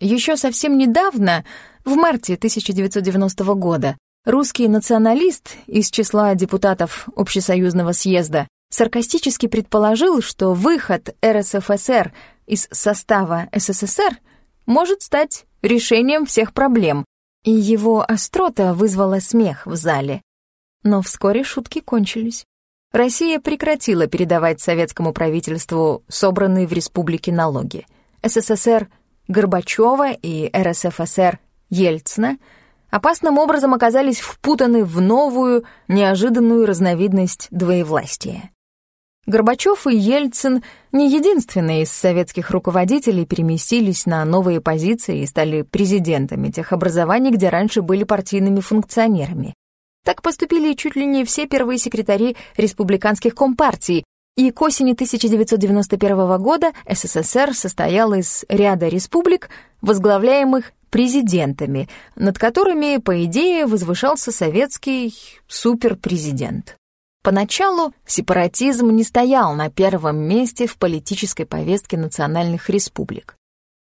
Еще совсем недавно, в марте 1990 года, русский националист из числа депутатов Общесоюзного съезда саркастически предположил, что выход РСФСР из состава СССР может стать решением всех проблем, и его острота вызвала смех в зале. Но вскоре шутки кончились. Россия прекратила передавать советскому правительству собранные в республике налоги. СССР Горбачева и РСФСР Ельцина опасным образом оказались впутаны в новую, неожиданную разновидность двоевластия. Горбачев и Ельцин не единственные из советских руководителей переместились на новые позиции и стали президентами тех образований, где раньше были партийными функционерами. Так поступили чуть ли не все первые секретари республиканских компартий, и к осени 1991 года СССР состоял из ряда республик, возглавляемых президентами, над которыми, по идее, возвышался советский суперпрезидент. Поначалу сепаратизм не стоял на первом месте в политической повестке национальных республик.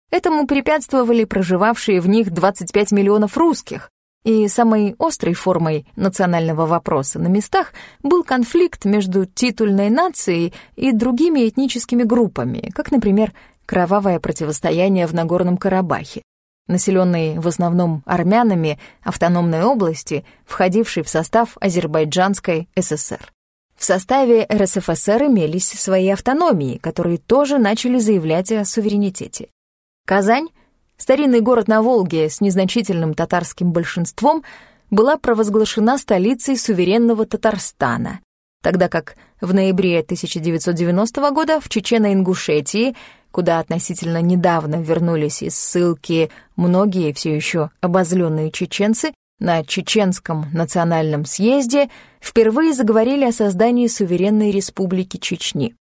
Этому препятствовали проживавшие в них 25 миллионов русских, и самой острой формой национального вопроса на местах был конфликт между титульной нацией и другими этническими группами, как, например, кровавое противостояние в Нагорном Карабахе, населенной в основном армянами автономной области, входившей в состав Азербайджанской ССР. В составе РСФСР имелись свои автономии, которые тоже начали заявлять о суверенитете. Казань, старинный город на Волге с незначительным татарским большинством, была провозглашена столицей суверенного Татарстана, тогда как в ноябре 1990 года в Чечено-Ингушетии, куда относительно недавно вернулись из ссылки многие все еще обозленные чеченцы, на Чеченском национальном съезде впервые заговорили о создании суверенной республики Чечни.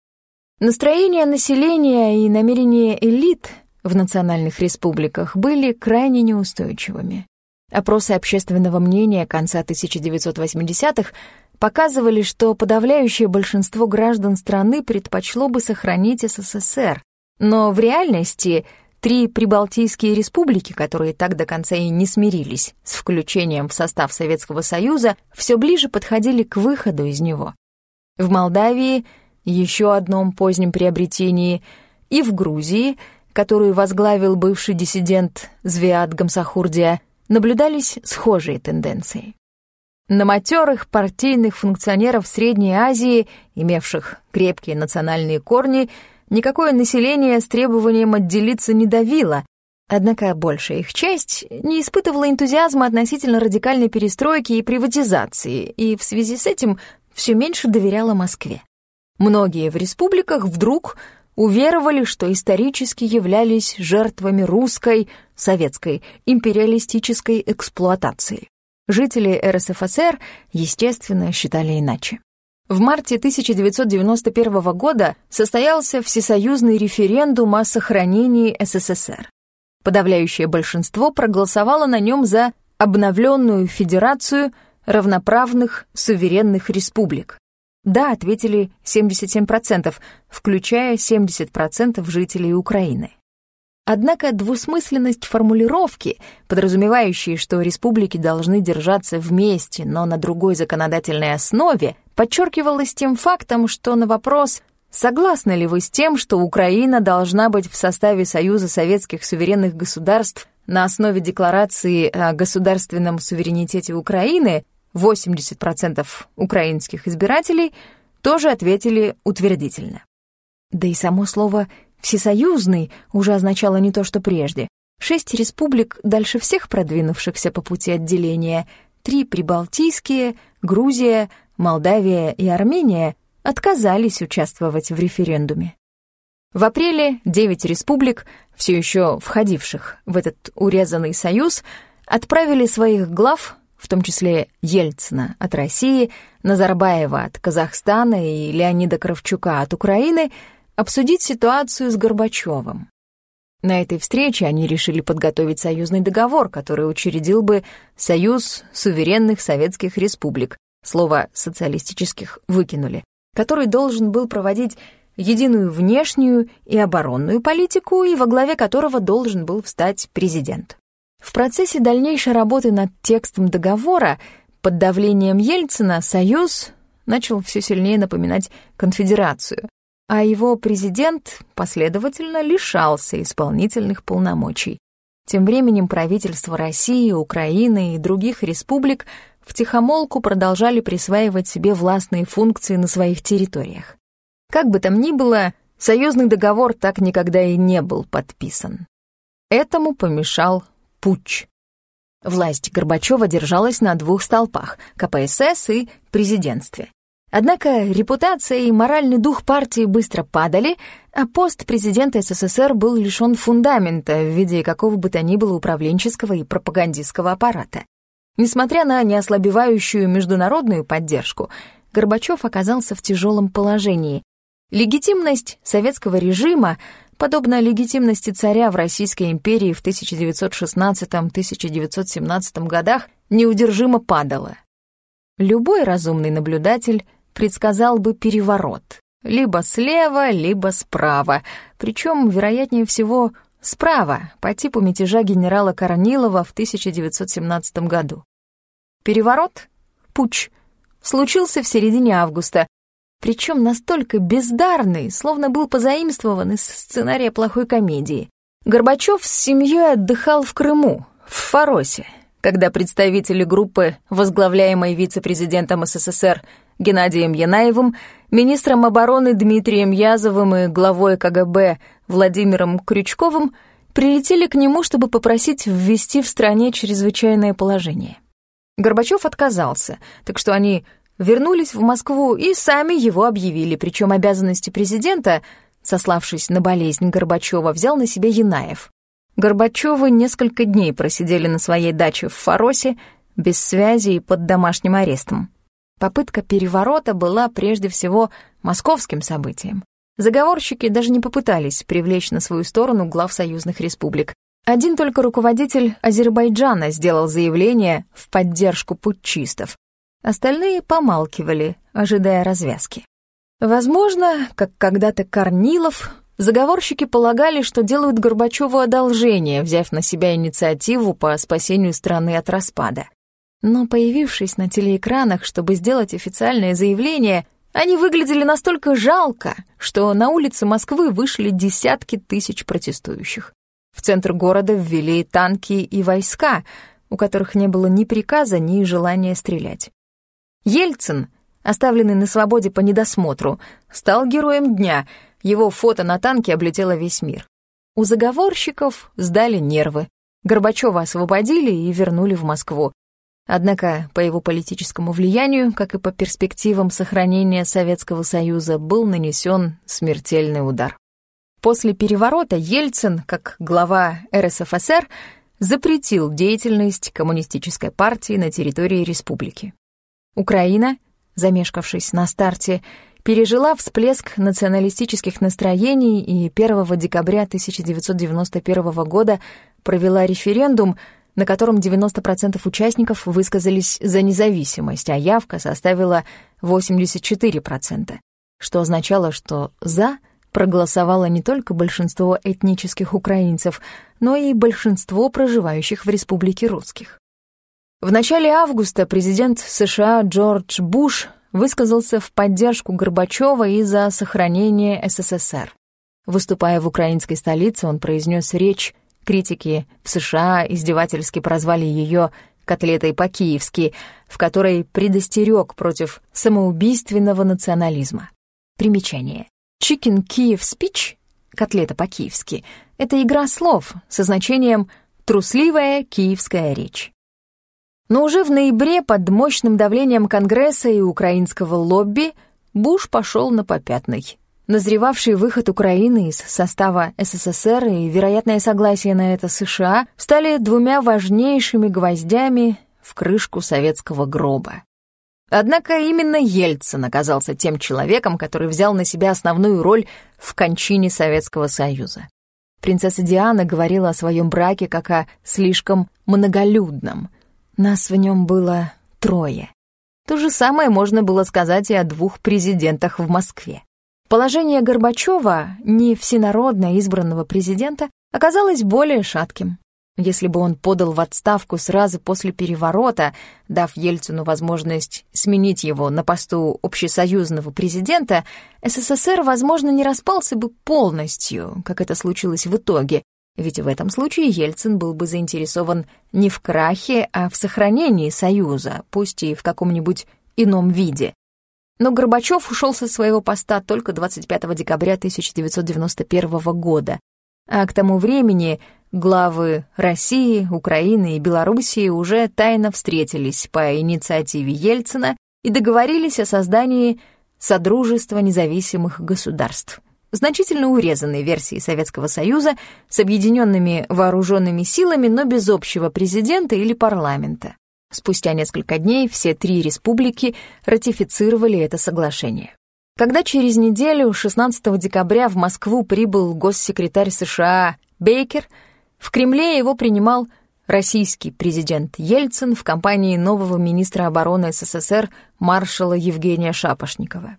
Настроение населения и намерения элит в национальных республиках были крайне неустойчивыми. Опросы общественного мнения конца 1980-х показывали, что подавляющее большинство граждан страны предпочло бы сохранить СССР, но в реальности Три прибалтийские республики, которые так до конца и не смирились с включением в состав Советского Союза, все ближе подходили к выходу из него. В Молдавии, еще одном позднем приобретении, и в Грузии, которую возглавил бывший диссидент Звиат Гамсахурдия, наблюдались схожие тенденции. На матерых партийных функционеров Средней Азии, имевших крепкие национальные корни, никакое население с требованием отделиться не давило, однако большая их часть не испытывала энтузиазма относительно радикальной перестройки и приватизации, и в связи с этим все меньше доверяла Москве. Многие в республиках вдруг уверовали, что исторически являлись жертвами русской, советской, империалистической эксплуатации. Жители РСФСР, естественно, считали иначе. В марте 1991 года состоялся всесоюзный референдум о сохранении СССР. Подавляющее большинство проголосовало на нем за обновленную федерацию равноправных суверенных республик. «Да» ответили 77%, включая 70% жителей Украины. Однако двусмысленность формулировки, подразумевающей, что республики должны держаться вместе, но на другой законодательной основе, подчеркивалась тем фактом, что на вопрос «Согласны ли вы с тем, что Украина должна быть в составе Союза Советских Суверенных Государств на основе Декларации о государственном суверенитете Украины» 80% украинских избирателей тоже ответили утвердительно. Да и само слово Всесоюзный уже означало не то, что прежде. Шесть республик дальше всех продвинувшихся по пути отделения, три прибалтийские, Грузия, Молдавия и Армения отказались участвовать в референдуме. В апреле девять республик, все еще входивших в этот урезанный союз, отправили своих глав, в том числе Ельцина от России, Назарбаева от Казахстана и Леонида Кравчука от Украины, обсудить ситуацию с Горбачевым. На этой встрече они решили подготовить союзный договор, который учредил бы Союз суверенных советских республик, слово «социалистических» выкинули, который должен был проводить единую внешнюю и оборонную политику и во главе которого должен был встать президент. В процессе дальнейшей работы над текстом договора под давлением Ельцина Союз начал все сильнее напоминать конфедерацию, а его президент последовательно лишался исполнительных полномочий. Тем временем правительства России, Украины и других республик втихомолку продолжали присваивать себе властные функции на своих территориях. Как бы там ни было, союзный договор так никогда и не был подписан. Этому помешал путч. Власть Горбачева держалась на двух столпах — КПСС и президентстве. Однако репутация и моральный дух партии быстро падали, а пост президента СССР был лишён фундамента в виде какого бы то ни было управленческого и пропагандистского аппарата. Несмотря на неослабевающую международную поддержку, Горбачев оказался в тяжелом положении. Легитимность советского режима, подобно легитимности царя в Российской империи в 1916-1917 годах, неудержимо падала. Любой разумный наблюдатель предсказал бы переворот. Либо слева, либо справа, причем, вероятнее всего, справа, по типу мятежа генерала Корнилова в 1917 году. Переворот, путч, случился в середине августа, причем настолько бездарный, словно был позаимствован из сценария плохой комедии. Горбачев с семьей отдыхал в Крыму, в Фаросе, когда представители группы, возглавляемой вице-президентом СССР Геннадием Янаевым, министром обороны Дмитрием Язовым и главой КГБ Владимиром Крючковым прилетели к нему, чтобы попросить ввести в стране чрезвычайное положение. Горбачев отказался, так что они вернулись в Москву и сами его объявили, причем обязанности президента, сославшись на болезнь Горбачева, взял на себя Янаев. Горбачевы несколько дней просидели на своей даче в Фаросе, без связи и под домашним арестом. Попытка переворота была прежде всего московским событием. Заговорщики даже не попытались привлечь на свою сторону глав союзных республик. Один только руководитель Азербайджана сделал заявление в поддержку путчистов. Остальные помалкивали, ожидая развязки. Возможно, как когда-то Корнилов, заговорщики полагали, что делают Горбачеву одолжение, взяв на себя инициативу по спасению страны от распада. Но появившись на телеэкранах, чтобы сделать официальное заявление, они выглядели настолько жалко, что на улицы Москвы вышли десятки тысяч протестующих. В центр города ввели танки и войска, у которых не было ни приказа, ни желания стрелять. Ельцин, оставленный на свободе по недосмотру, стал героем дня, его фото на танке облетело весь мир. У заговорщиков сдали нервы. Горбачева освободили и вернули в Москву. Однако по его политическому влиянию, как и по перспективам сохранения Советского Союза, был нанесен смертельный удар. После переворота Ельцин, как глава РСФСР, запретил деятельность коммунистической партии на территории республики. Украина, замешкавшись на старте, пережила всплеск националистических настроений и 1 декабря 1991 года провела референдум, на котором 90% участников высказались за независимость, а явка составила 84%, что означало, что «за» проголосовало не только большинство этнических украинцев, но и большинство проживающих в республике русских. В начале августа президент США Джордж Буш высказался в поддержку Горбачева и за сохранение СССР. Выступая в украинской столице, он произнес речь Критики в США издевательски прозвали ее «котлетой по-киевски», в которой предостерег против самоубийственного национализма. Примечание. «Chicken Kiev Speech» — «котлета по-киевски» — это игра слов со значением «трусливая киевская речь». Но уже в ноябре под мощным давлением Конгресса и украинского лобби Буш пошел на попятный. Назревавший выход Украины из состава СССР и вероятное согласие на это США стали двумя важнейшими гвоздями в крышку советского гроба. Однако именно Ельцин оказался тем человеком, который взял на себя основную роль в кончине Советского Союза. Принцесса Диана говорила о своем браке как о слишком многолюдном. Нас в нем было трое. То же самое можно было сказать и о двух президентах в Москве. Положение Горбачева, не всенародно избранного президента, оказалось более шатким. Если бы он подал в отставку сразу после переворота, дав Ельцину возможность сменить его на посту общесоюзного президента, СССР, возможно, не распался бы полностью, как это случилось в итоге, ведь в этом случае Ельцин был бы заинтересован не в крахе, а в сохранении Союза, пусть и в каком-нибудь ином виде. Но Горбачев ушел со своего поста только 25 декабря 1991 года, а к тому времени главы России, Украины и Белоруссии уже тайно встретились по инициативе Ельцина и договорились о создании Содружества независимых государств, значительно урезанной версии Советского Союза с объединенными вооруженными силами, но без общего президента или парламента. Спустя несколько дней все три республики ратифицировали это соглашение. Когда через неделю, 16 декабря, в Москву прибыл госсекретарь США Бейкер, в Кремле его принимал российский президент Ельцин в компании нового министра обороны СССР маршала Евгения Шапошникова.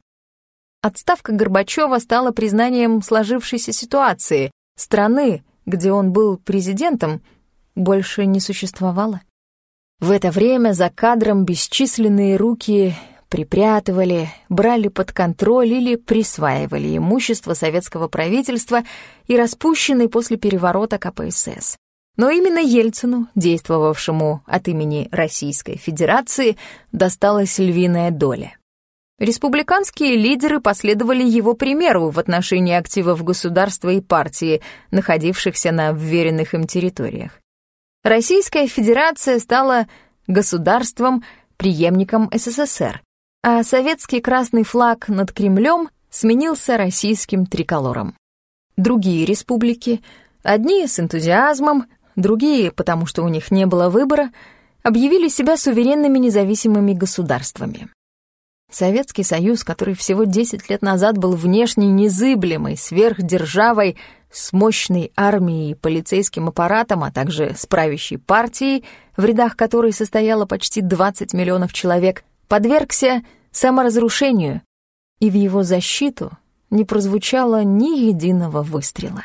Отставка Горбачева стала признанием сложившейся ситуации. Страны, где он был президентом, больше не существовало. В это время за кадром бесчисленные руки припрятывали, брали под контроль или присваивали имущество советского правительства и распущенный после переворота КПСС. Но именно Ельцину, действовавшему от имени Российской Федерации, досталась львиная доля. Республиканские лидеры последовали его примеру в отношении активов государства и партии, находившихся на вверенных им территориях. Российская Федерация стала государством, преемником СССР, а советский красный флаг над Кремлем сменился российским триколором. Другие республики, одни с энтузиазмом, другие, потому что у них не было выбора, объявили себя суверенными независимыми государствами. Советский Союз, который всего 10 лет назад был внешне незыблемой сверхдержавой с мощной армией и полицейским аппаратом, а также с правящей партией, в рядах которой состояло почти 20 миллионов человек, подвергся саморазрушению, и в его защиту не прозвучало ни единого выстрела.